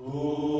Ooh.